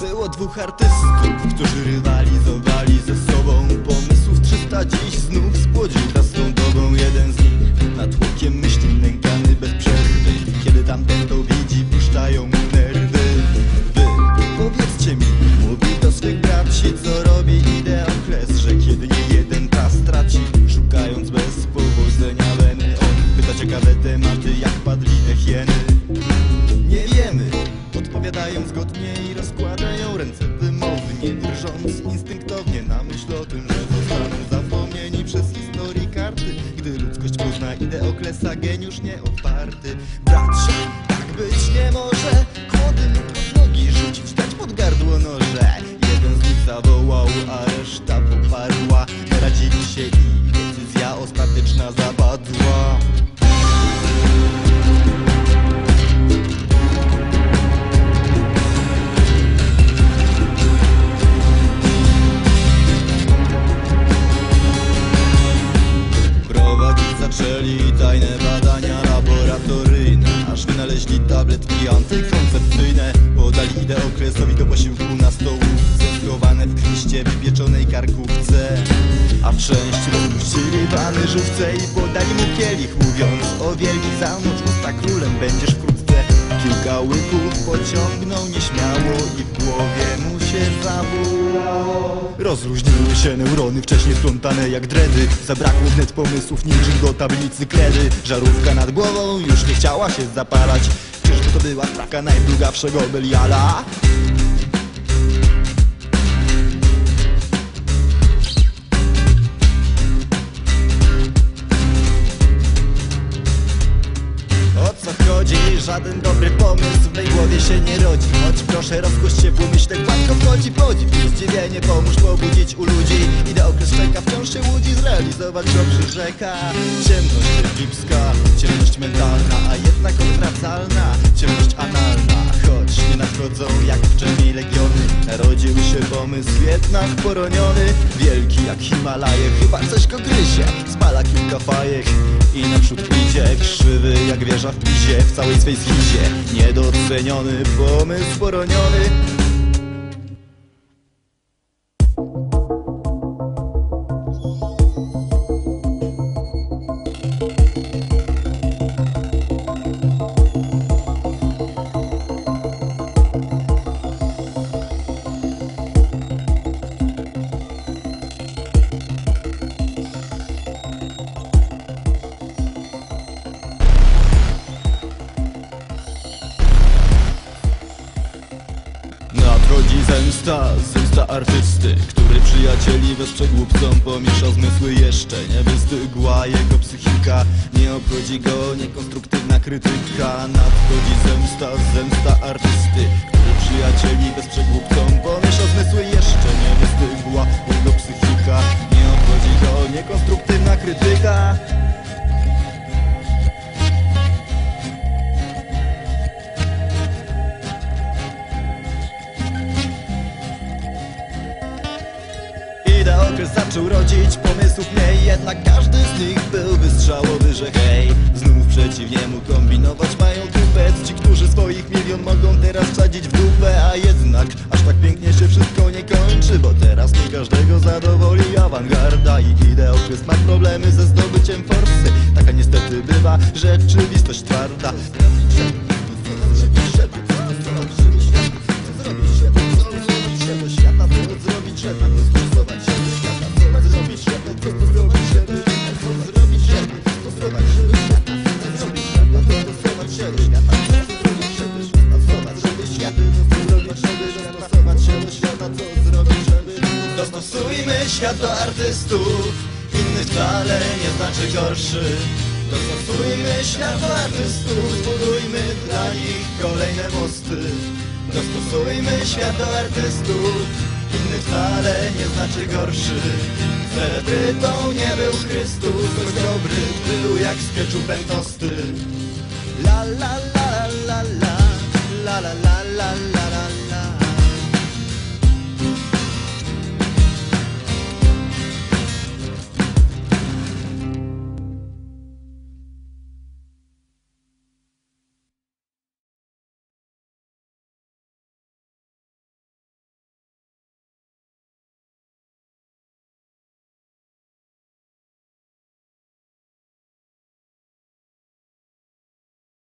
Było dwóch artystów, którzy rywalizowali ze sobą. Pomysłów 300 dziś znów spłodził wraz z tą dobą Jeden z Odpowiadają zgodnie i rozkładają ręce wymownie Drżąc instynktownie na myśl o tym, że zostaną zapomnieni przez historii karty. Gdy ludzkość pozna ideoklesa, geniusz nieoparty Bracia, zaczęli tajne badania laboratoryjne. Aż wynaleźli tabletki antykoncepcyjne. Podali ideokresowi do posiłku na stołówce Schowane w liście wypieczonej karkówce. A część rozpuścili wany żółwce I podali mu kielich mówiąc O wielki zamocz usta królem będziesz wkrótce. Kilka łyków pociągnął nieśmiało I w głowie Rozluźniły się neurony wcześniej splątane jak dredy. Zabrakło wnet pomysłów niczym do tablicy kredy Żarówka nad głową już nie chciała się zapalać. Czyżby to była sprawka najblugawszego Beliala? Proszę rozkość się w umyśle, gładko wchodzi podziw I zdziwienie. Pomóż pobudzić u ludzi. Ideokres czeka, wciąż się łudzi zrealizować go przyrzeka Ciemność epipska, ciemność mentalna A jednak odwracalna, ciemność analna Choć nie nadchodzą jak wcześniej legiony Narodził się pomysł jednak poroniony. Wielki jak Himalaje, chyba coś go gryzie. Spala kilka fajek i naprzód idzie. Krzywy jak wieża w pizie, w całej swej schizie Niedoceniony pomysł poroniony zemsta, zemsta artysty Który przyjacieli wesprze głupcom Pomiesza zmysły jeszcze. Nie wystygła Jego psychika nie obchodzi go Niekonstruktywna krytyka. Nadchodzi zemsta, zemsta artysty Który przyjacieli wesprze głupcom Pomiesza zmysły jeszcze. Nie wystygła Jego psychika nie obchodzi go Niekonstruktywna krytyka Ideokres zaczął rodzić pomysłów mniej Jednak każdy z nich był wystrzałowy, że hej Znów przeciw niemu kombinować mają tupet Ci, którzy swoich milion mogą teraz wsadzić w dupę A jednak aż tak pięknie się wszystko nie kończy Bo teraz nie każdego zadowoli awangarda I Ideokres ma problemy ze zdobyciem forsy Taka niestety bywa rzeczywistość twarda Zrobić, Do artystów Inny wcale nie znaczy gorszy. Dostosujmy świat do artystów Zbudujmy dla nich kolejne mosty. Dostosujmy świat do artystów Inny wcale nie znaczy gorszy. Celebrytą nie był Chrystus Choć dobry był jak z keczupem tosty. La la la La la la la la la